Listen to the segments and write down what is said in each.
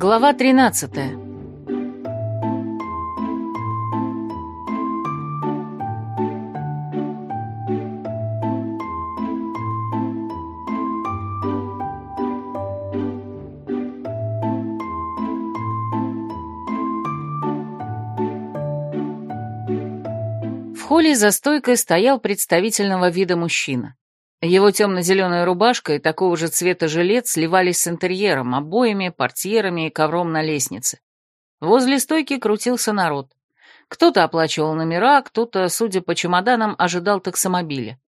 Глава 13 В холле за стойкой стоял представительного вида мужчина. Его темно-зеленая рубашка и такого же цвета жилет сливались с интерьером, обоями, портьерами и ковром на лестнице. Возле стойки крутился народ. Кто-то оплачивал номера, кто-то, судя по чемоданам, ожидал таксомобиля.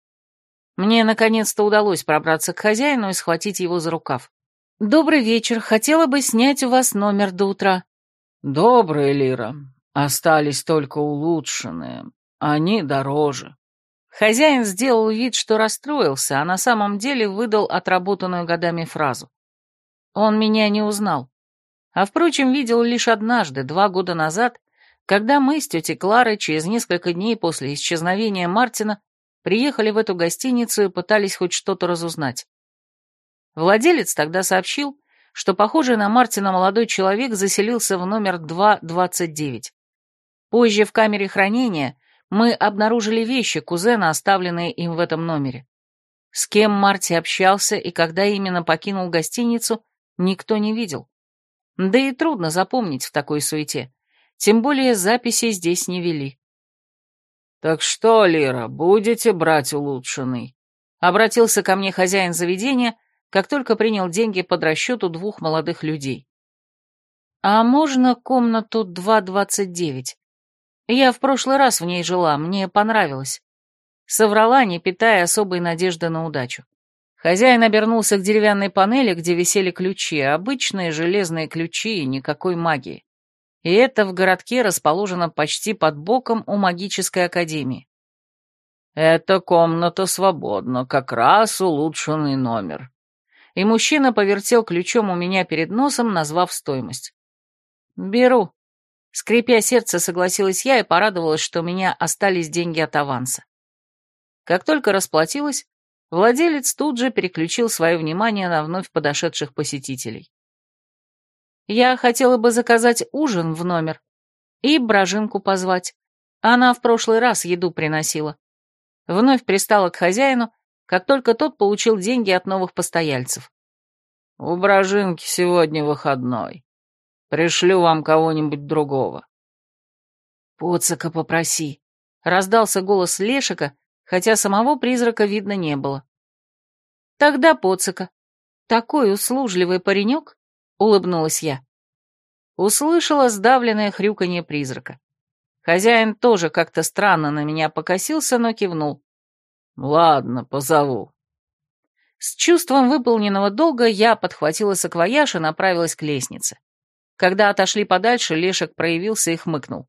Мне наконец-то удалось пробраться к хозяину и схватить его за рукав. «Добрый вечер. Хотела бы снять у вас номер до утра». «Добрый, Лира. Остались только улучшенные. Они дороже». Хозяин сделал вид, что расстроился, а на самом деле выдал отработанную годами фразу. Он меня не узнал. А, впрочем, видел лишь однажды, два года назад, когда мы с тетей Кларой через несколько дней после исчезновения Мартина приехали в эту гостиницу и пытались хоть что-то разузнать. Владелец тогда сообщил, что похожий на Мартина молодой человек заселился в номер 229. Позже в камере хранения мы обнаружили вещи кузена, оставленные им в этом номере. С кем Марти общался и когда именно покинул гостиницу, никто не видел. Да и трудно запомнить в такой суете. Тем более записи здесь не вели. «Так что, Лира, будете брать улучшенный?» Обратился ко мне хозяин заведения, как только принял деньги под расчету двух молодых людей. «А можно комнату 229?» Я в прошлый раз в ней жила, мне понравилось. Соврала, не питая особой надежды на удачу. Хозяин обернулся к деревянной панели, где висели ключи, обычные железные ключи и никакой магии. И это в городке расположено почти под боком у магической академии. «Эта комната свободна, как раз улучшенный номер». И мужчина повертел ключом у меня перед носом, назвав стоимость. «Беру», Скрипя сердце, согласилась я и порадовалась, что у меня остались деньги от аванса. Как только расплатилась, владелец тут же переключил свое внимание на вновь подошедших посетителей. Я хотела бы заказать ужин в номер и Брожинку позвать. Она в прошлый раз еду приносила. Вновь пристала к хозяину, как только тот получил деньги от новых постояльцев. «У Брожинки сегодня выходной. Пришлю вам кого-нибудь другого». «Поцака попроси», — раздался голос Лешика, хотя самого призрака видно не было. «Тогда Поцака. Такой услужливый паренек», — улыбнулась я. Услышала сдавленное хрюканье призрака. Хозяин тоже как-то странно на меня покосился, но кивнул. «Ладно, позову». С чувством выполненного долга я подхватила саквояж и направилась к лестнице. Когда отошли подальше, Лешек проявился и хмыкнул.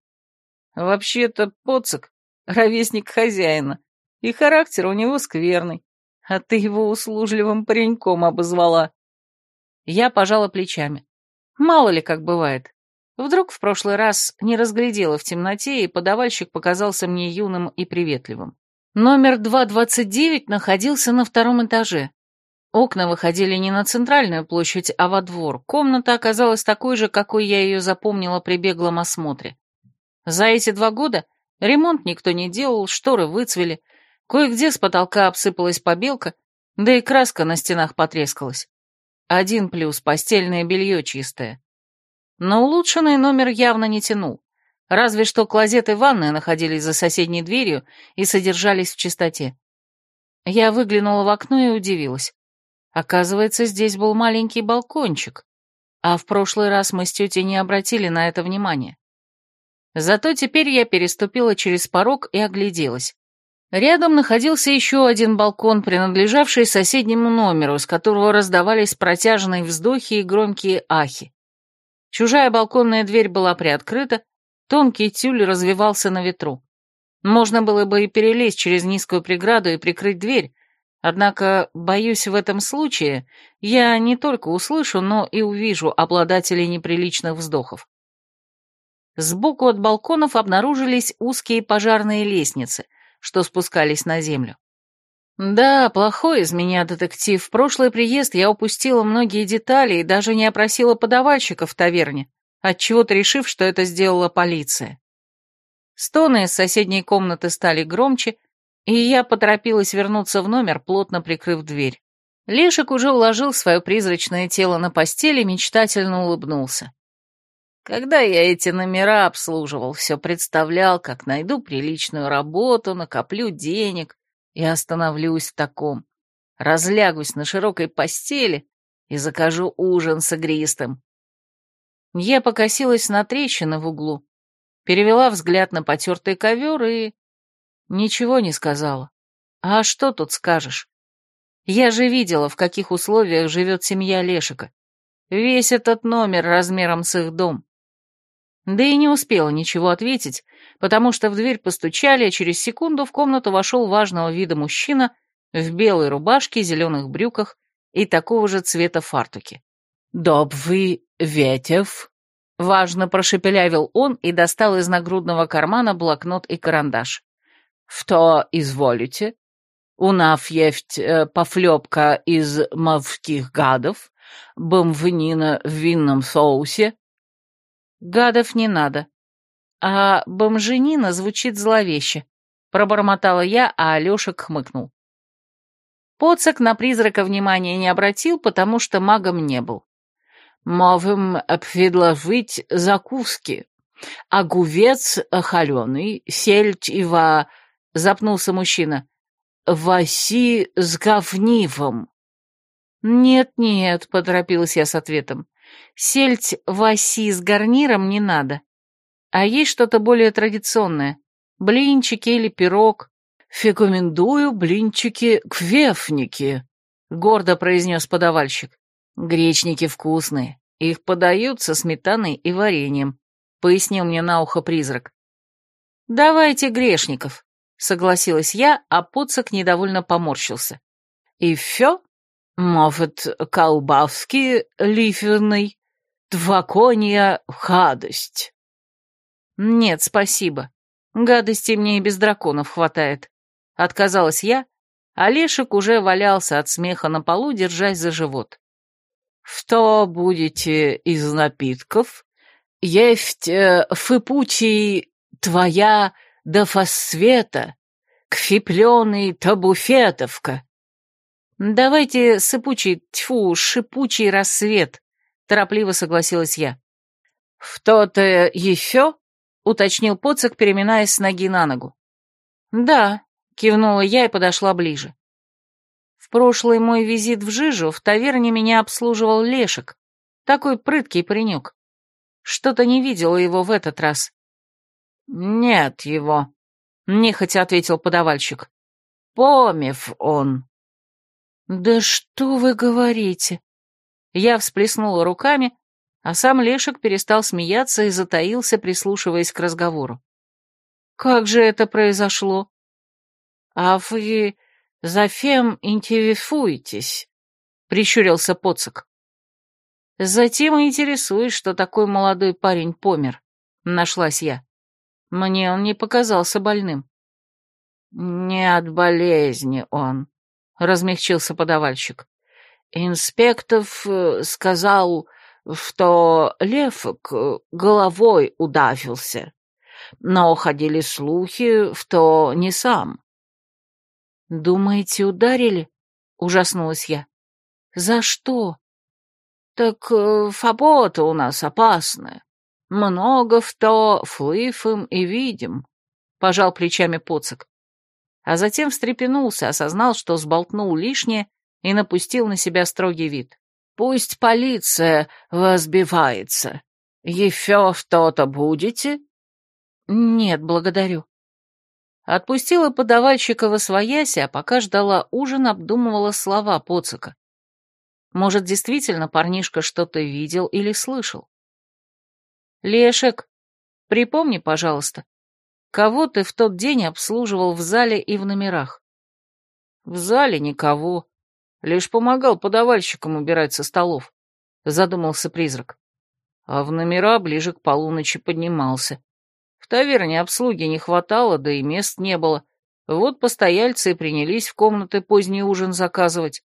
«Вообще-то Поцик — ровесник хозяина, и характер у него скверный, а ты его услужливым пареньком обозвала». Я пожала плечами. Мало ли как бывает. Вдруг в прошлый раз не разглядела в темноте, и подавальщик показался мне юным и приветливым. Номер 229 находился на втором этаже. Окна выходили не на центральную площадь, а во двор. Комната оказалась такой же, какой я ее запомнила при беглом осмотре. За эти два года ремонт никто не делал, шторы выцвели, кое-где с потолка обсыпалась побелка, да и краска на стенах потрескалась. Один плюс — постельное белье чистое. Но улучшенный номер явно не тянул, разве что клозет и ванная находились за соседней дверью и содержались в чистоте. Я выглянула в окно и удивилась. Оказывается, здесь был маленький балкончик, а в прошлый раз мы с тетей не обратили на это внимания. Зато теперь я переступила через порог и огляделась. Рядом находился еще один балкон, принадлежавший соседнему номеру, с которого раздавались протяжные вздохи и громкие ахи. Чужая балконная дверь была приоткрыта, тонкий тюль развивался на ветру. Можно было бы и перелезть через низкую преграду и прикрыть дверь, Однако, боюсь, в этом случае я не только услышу, но и увижу обладателей неприличных вздохов. Сбоку от балконов обнаружились узкие пожарные лестницы, что спускались на землю. Да, плохой из меня детектив. В прошлый приезд я упустила многие детали и даже не опросила подавальщика в таверне, отчего-то решив, что это сделала полиция. Стоны из соседней комнаты стали громче, и я поторопилась вернуться в номер, плотно прикрыв дверь. Лешек уже уложил свое призрачное тело на постель и мечтательно улыбнулся. Когда я эти номера обслуживал, все представлял, как найду приличную работу, накоплю денег и остановлюсь в таком. Разлягусь на широкой постели и закажу ужин с игристым. Я покосилась на трещины в углу, перевела взгляд на потертый ковер и... Ничего не сказала. А что тут скажешь? Я же видела, в каких условиях живет семья Лешика. Весь этот номер размером с их дом. Да и не успела ничего ответить, потому что в дверь постучали, а через секунду в комнату вошел важного вида мужчина в белой рубашке, зеленых брюках и такого же цвета фартуке. «Добрый ветев», — важно прошепелявил он и достал из нагрудного кармана блокнот и карандаш. «Что изволите? У нас есть э, пофлебка из морских гадов, бомвнина в винном соусе, Гадов не надо. А бомженина звучит зловеще. Пробормотала я, а Алешек хмыкнул. Поцик на призрака внимания не обратил, потому что магом не был. «Можем предложить закуски. Огурец холеный, сельдь ва...» — запнулся мужчина. «Васи с говнивом». «Нет-нет», — поторопилась я с ответом. Сельдь в оси с гарниром не надо. А есть что-то более традиционное? Блинчики или пирог? «Рекомендую блинчики-квефники», — гордо произнес подавальщик. «Гречники вкусные. Их подают со сметаной и вареньем», — пояснил мне на ухо призрак. «Давайте грешников», — согласилась я, а Поцак недовольно поморщился. «И все?» Может, колбаски лиферный, дваконья гадость. Нет, спасибо. Гадости мне и без драконов хватает. Отказалась я, а Лешек уже валялся от смеха на полу, держась за живот. Что будете из напитков? Есть э, фыпучий твоя до фосфета, кфипленый табуфетовка. «Давайте сыпучий, тьфу, шипучий рассвет», — торопливо согласилась я. «Что-то еще?» — уточнил Поцик, переминаясь с ноги на ногу. «Да», — кивнула я и подошла ближе. В прошлый мой визит в Жижу в таверне меня обслуживал Лешек, такой прыткий паренек. Что-то не видела его в этот раз. «Нет его», — нехотя ответил подавальщик. «Помев он». «Да что вы говорите?» Я всплеснула руками, а сам Лешек перестал смеяться и затаился, прислушиваясь к разговору. «Как же это произошло?» «А вы зафем интересуетесь?» — прищурился Поцик. «Затем и интересуюсь, что такой молодой парень помер», — нашлась я. Мне он не показался больным. «Не от болезни он», размягчился подавальщик. Инспектов э, сказал, что Лефок головой удавился, но ходили слухи, что не сам. «Думаете, ударили?» — ужаснулась я. «За что?» «Так э, фабота у нас опасная. Много в то флыфым и видим», — пожал плечами Поцик а затем встрепенулся, осознал, что сболтнул лишнее и напустил на себя строгий вид. «Пусть полиция возбивается. Еще что-то будете?» «Нет, благодарю». Отпустила подавальщика во свояси, а пока ждала ужин, обдумывала слова Поцика. Может, действительно парнишка что-то видел или слышал? «Лешек, припомни, пожалуйста, Кого ты в тот день обслуживал в зале и в номерах? В зале никого. Лишь помогал подавальщикам убирать со столов, задумался призрак. А в номера ближе к полуночи поднимался. В таверне обслуги не хватало, да и мест не было. Вот постояльцы и принялись в комнаты поздний ужин заказывать.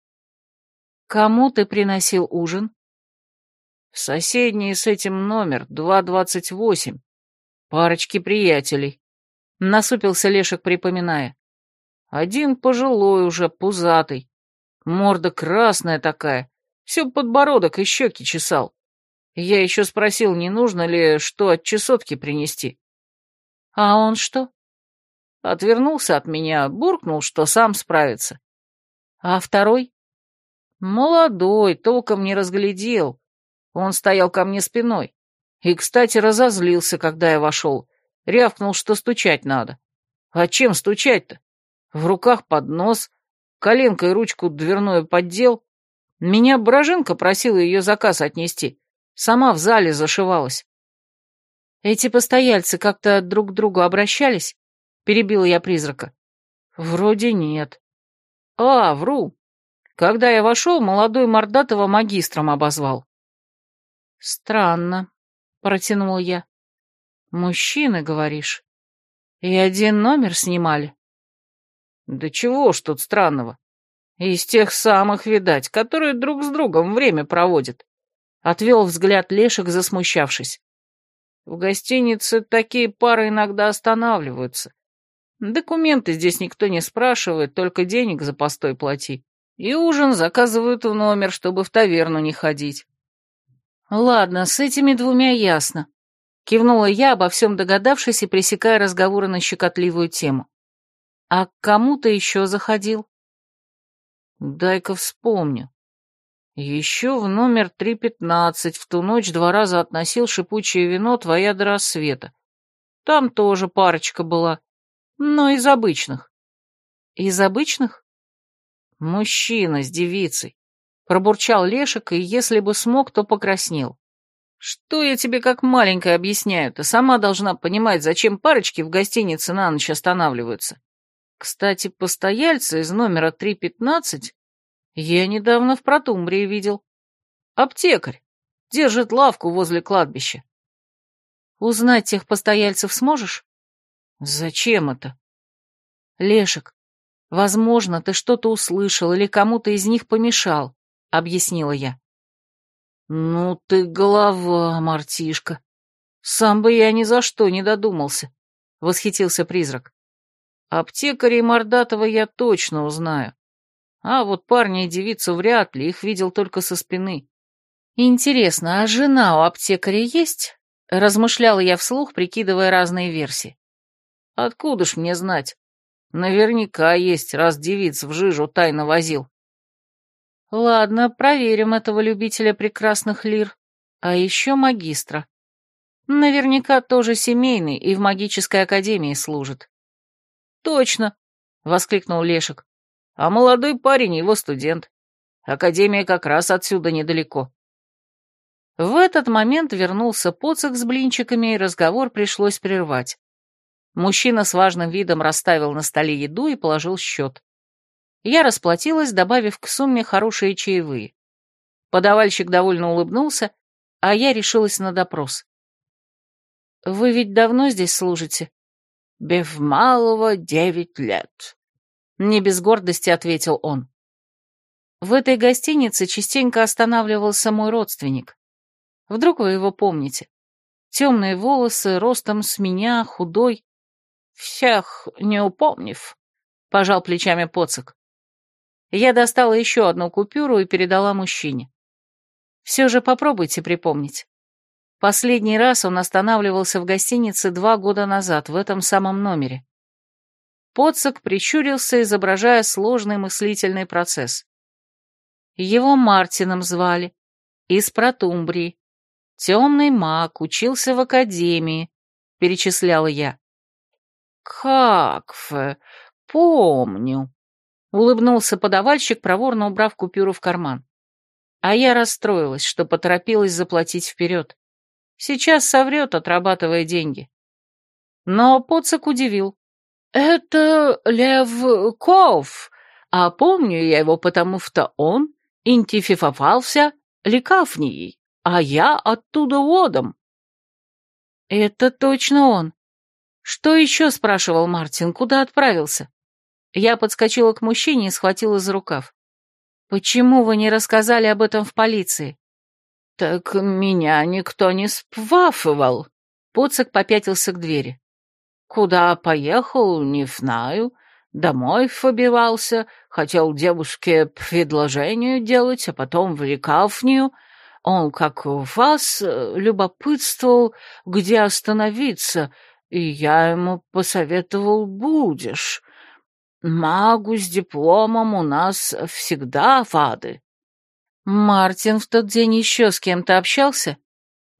Кому ты приносил ужин? Соседний с этим номер, 228. Парочки приятелей. Насупился Лешек, припоминая. Один пожилой уже, пузатый. Морда красная такая. Все подбородок и щеки чесал. Я еще спросил, не нужно ли что от чесотки принести. А он что? Отвернулся от меня, буркнул, что сам справится. А второй? Молодой, толком не разглядел. Он стоял ко мне спиной. И, кстати, разозлился, когда я вошел. Рявкнул, что стучать надо. А чем стучать-то? В руках поднос, коленкой ручку дверную поддел. Меня Броженко просила ее заказ отнести. Сама в зале зашивалась. Эти постояльцы как-то друг к другу обращались? Перебила я призрака. Вроде нет. А, вру. Когда я вошел, молодой Мордатова магистром обозвал. Странно, протянул я. Мужчины, говоришь? И один номер снимали? Да чего ж тут странного? Из тех самых, видать, которые друг с другом время проводят. Отвел взгляд Лешек, засмущавшись. В гостинице такие пары иногда останавливаются. Документы здесь никто не спрашивает, только денег за постой плати. И ужин заказывают в номер, чтобы в таверну не ходить. Ладно, с этими двумя ясно. Кивнула я, обо всем догадавшись и пресекая разговоры на щекотливую тему. А к кому ты еще заходил? Дай-ка вспомню. Еще в номер 315 в ту ночь два раза относил шипучее вино твоя до рассвета. Там тоже парочка была. Но из обычных. Из обычных? Мужчина с девицей. Пробурчал Лешек, и если бы смог, то покраснел. Что я тебе как маленькая объясняю? Ты сама должна понимать, зачем парочки в гостинице на ночь останавливаются. Кстати, постояльца из номера 315 я недавно в Протумбрии видел. Аптекарь. Держит лавку возле кладбища. Узнать тех постояльцев сможешь? Зачем это? Лешек, возможно, ты что-то услышал или кому-то из них помешал, объяснила я. Ну ты голова, мартишка. Сам бы я ни за что не додумался, восхитился призрак. Аптекаря и Мордатова я точно узнаю. А вот парня и девицу вряд ли, их видел только со спины. Интересно, а жена у аптекаря есть? Размышляла я вслух, прикидывая разные версии. Откуда ж мне знать? Наверняка есть, раз девиц в жижу тайно возил. Ладно, проверим этого любителя прекрасных лир. А еще магистра. Наверняка тоже семейный и в магической академии служит. Точно, воскликнул Лешек. А молодой парень его студент. Академия как раз отсюда недалеко. В этот момент вернулся поцик с блинчиками, и разговор пришлось прервать. Мужчина с важным видом расставил на столе еду и положил счет. Я расплатилась, добавив к сумме хорошие чаевые. Подавальщик довольно улыбнулся, а я решилась на допрос. «Вы ведь давно здесь служите?» «Без малого девять лет», — не без гордости ответил он. «В этой гостинице частенько останавливался мой родственник. Вдруг вы его помните? Темные волосы, ростом с меня, худой. «Всех не упомнив», — пожал плечами Поцик. Я достала еще одну купюру и передала мужчине. Все же попробуйте припомнить. Последний раз он останавливался в гостинице два года назад, в этом самом номере. Поцик прищурился, изображая сложный мыслительный процесс. Его Мартином звали, из Протумбрии. Темный маг, учился в академии, перечисляла я. «Как помню», — улыбнулся подавальщик, проворно убрав купюру в карман. А я расстроилась, что поторопилась заплатить вперед. Сейчас соврет, отрабатывая деньги. Но Поцик удивил. «Это Лев Ков, а помню я его, потому что он интифифовался лекавнией, а я оттуда водом». «Это точно он», что еще, спрашивал Мартин, куда отправился? Я подскочила к мужчине и схватила за рукав. «Почему вы не рассказали об этом в полиции?» «Так меня никто не спвафывал», — Поцик попятился к двери. «Куда поехал, не знаю. Домой побивался, хотел девушке предложение делать, а потом в лекарню. Он, как у вас, любопытствовал, где остановиться, и я ему посоветовал «будешь». Магу с дипломом у нас всегда вады. Мартин в тот день еще с кем-то общался?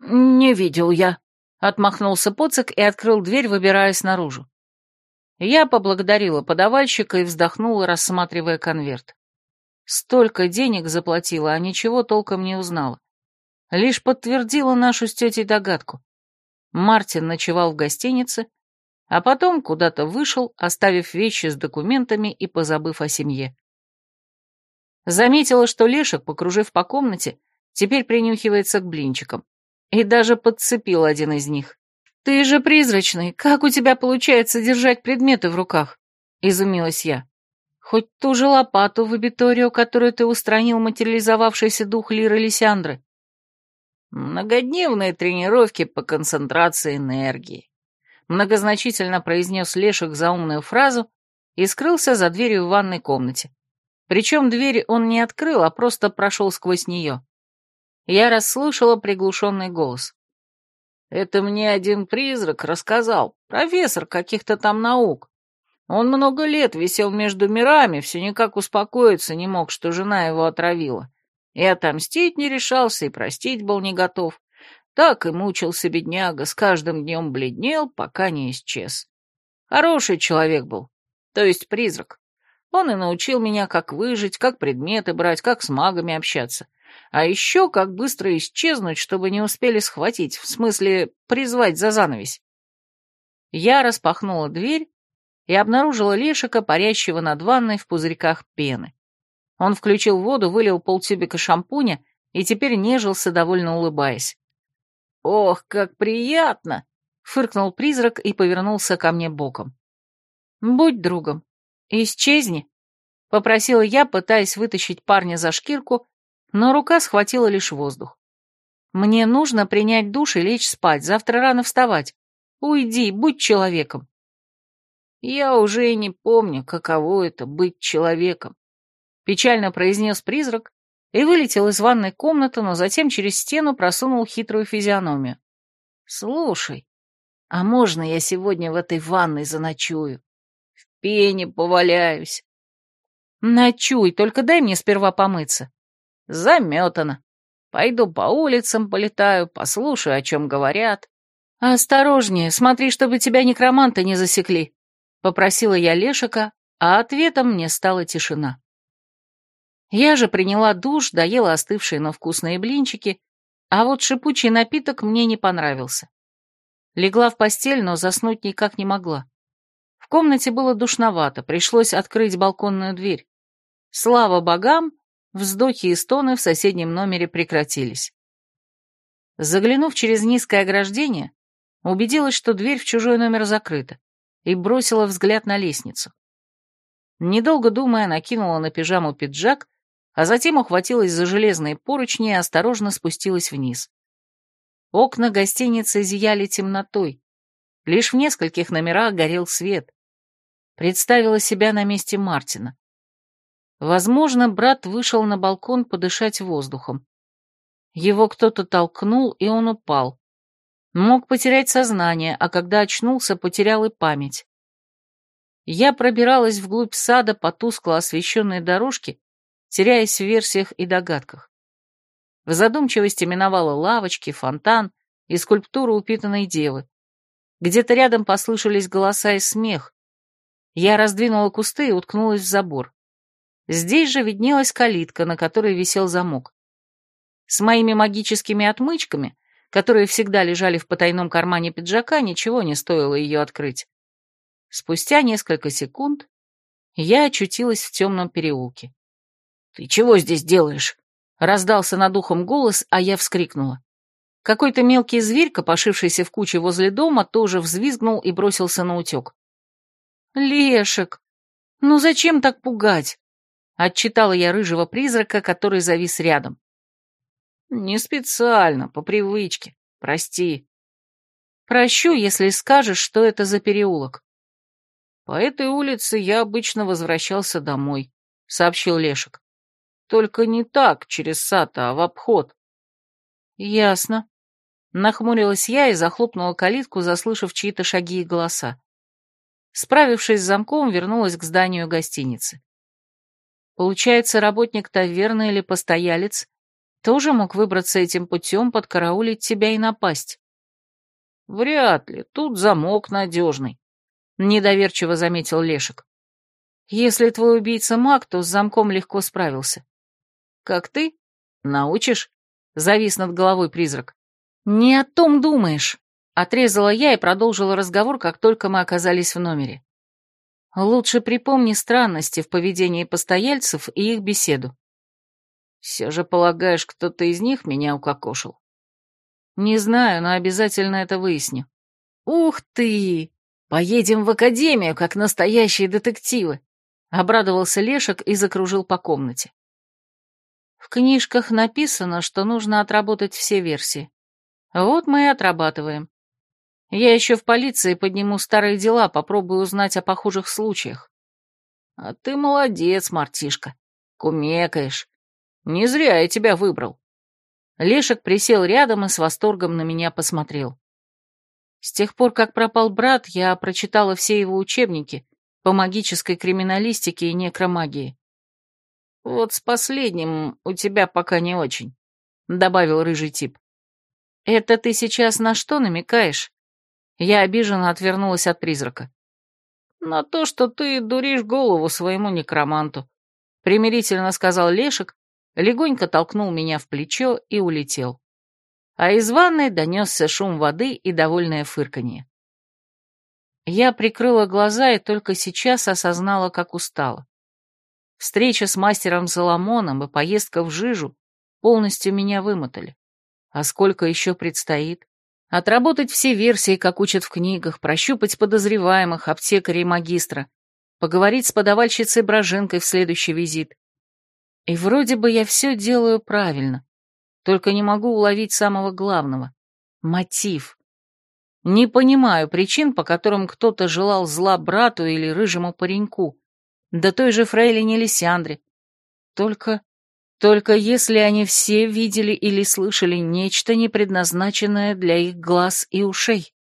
Не видел я. Отмахнулся Поцик и открыл дверь, выбираясь наружу. Я поблагодарила подавальщика и вздохнула, рассматривая конверт. Столько денег заплатила, а ничего толком не узнала. Лишь подтвердила нашу с тетей догадку. Мартин ночевал в гостинице, а потом куда-то вышел, оставив вещи с документами и позабыв о семье. Заметила, что Лешек, покружив по комнате, теперь принюхивается к блинчикам, и даже подцепил один из них. «Ты же призрачный, как у тебя получается держать предметы в руках?» — изумилась я. «Хоть ту же лопату в абиторию, которую ты устранил материализовавшийся дух Лиры Лисяндры». «Многодневные тренировки по концентрации энергии», многозначительно произнес Лешек заумную фразу и скрылся за дверью в ванной комнате. Причем дверь он не открыл, а просто прошел сквозь нее. Я расслышала приглушенный голос. «Это мне один призрак рассказал, профессор каких-то там наук. Он много лет висел между мирами, все никак успокоиться не мог, что жена его отравила. И отомстить не решался, и простить был не готов. Так и мучился бедняга, с каждым днем бледнел, пока не исчез. Хороший человек был, то есть призрак. Он и научил меня, как выжить, как предметы брать, как с магами общаться. А еще как быстро исчезнуть, чтобы не успели схватить, в смысле призвать за занавесь. Я распахнула дверь и обнаружила Лешика, парящего над ванной в пузырьках пены. Он включил воду, вылил полтюбика шампуня и теперь нежился, довольно улыбаясь. «Ох, как приятно!» — фыркнул призрак и повернулся ко мне боком. «Будь другом. Исчезни», — попросила я, пытаясь вытащить парня за шкирку, но рука схватила лишь воздух. «Мне нужно принять душ и лечь спать, завтра рано вставать. Уйди, будь человеком». «Я уже и не помню, каково это — быть человеком», — печально произнес призрак и вылетел из ванной комнаты, но затем через стену просунул хитрую физиономию. «Слушай, а можно я сегодня в этой ванной заночую? В пене поваляюсь». «Ночуй, только дай мне сперва помыться». «Заметано. Пойду по улицам полетаю, послушаю, о чем говорят». «Осторожнее, смотри, чтобы тебя некроманты не засекли», — попросила я Лешика, а ответом мне стала тишина. Я же приняла душ, доела остывшие, но вкусные блинчики, а вот шипучий напиток мне не понравился. Легла в постель, но заснуть никак не могла. В комнате было душновато, пришлось открыть балконную дверь. Слава богам, вздохи и стоны в соседнем номере прекратились. Заглянув через низкое ограждение, убедилась, что дверь в чужой номер закрыта, и бросила взгляд на лестницу. Недолго думая, накинула на пижаму пиджак а затем ухватилась за железные поручни и осторожно спустилась вниз. Окна гостиницы зияли темнотой. Лишь в нескольких номерах горел свет. Представила себя на месте Мартина. Возможно, брат вышел на балкон подышать воздухом. Его кто-то толкнул, и он упал. Мог потерять сознание, а когда очнулся, потерял и память. Я пробиралась вглубь сада по тускло освещенной дорожке теряясь в версиях и догадках. В задумчивости миновала лавочки, фонтан и скульптуру упитанной девы. Где-то рядом послышались голоса и смех. Я раздвинула кусты и уткнулась в забор. Здесь же виднелась калитка, на которой висел замок. С моими магическими отмычками, которые всегда лежали в потайном кармане пиджака, ничего не стоило ее открыть. Спустя несколько секунд я очутилась в темном переулке. «Ты чего здесь делаешь?» Раздался над ухом голос, а я вскрикнула. Какой-то мелкий зверь, копошившийся в куче возле дома, тоже взвизгнул и бросился на утек. «Лешек! «Ну зачем так пугать?» — отчитала я рыжего призрака, который завис рядом. «Не специально, по привычке. Прости». «Прощу, если скажешь, что это за переулок». «По этой улице я обычно возвращался домой», — сообщил Лешек. «Только не так, через сад, а в обход». «Ясно». Нахмурилась я и захлопнула калитку, заслышав чьи-то шаги и голоса. Справившись с замком, вернулась к зданию гостиницы. Получается, работник таверны или постоялец тоже мог выбраться этим путем, подкараулить тебя и напасть. Вряд ли, тут замок надежный, недоверчиво заметил Лешек. Если твой убийца маг, то с замком легко справился. Как ты? Научишь? Завис над головой призрак. Не о том думаешь. Отрезала я и продолжила разговор, как только мы оказались в номере. Лучше припомни странности в поведении постояльцев и их беседу. Все же полагаешь, кто-то из них меня укокошил? Не знаю, но обязательно это выясню. Ух ты! Поедем в академию, как настоящие детективы! Обрадовался Лешек и закружил по комнате. В книжках написано, что нужно отработать все версии. Вот мы и отрабатываем. Я еще в полиции подниму старые дела, попробую узнать о похожих случаях. А ты молодец, мартишка. Кумекаешь. Не зря я тебя выбрал. Лешек присел рядом и с восторгом на меня посмотрел. С тех пор, как пропал брат, я прочитала все его учебники по магической криминалистике и некромагии. Вот с последним у тебя пока не очень, — добавил рыжий тип. Это ты сейчас на что намекаешь? Я обиженно отвернулась от призрака. «На то, что ты дуришь голову своему некроманту», — примирительно сказал Лешек, легонько толкнул меня в плечо и улетел. А из ванной донесся шум воды и довольное фырканье. Я прикрыла глаза и только сейчас осознала, как устала. Встреча с мастером Соломоном и поездка в Жижу полностью меня вымотали. А сколько еще предстоит? Отработать все версии, как учат в книгах, прощупать подозреваемых, аптекаря и магистра, поговорить с подавальщицей Броженкой в следующий визит. И вроде бы я все делаю правильно, только не могу уловить самого главного — мотив. Не понимаю причин, по которым кто-то желал зла брату или рыжему пареньку, да той же фрейлине Лисяндре. Только только если они все видели или слышали нечто, не предназначенное для их глаз и ушей.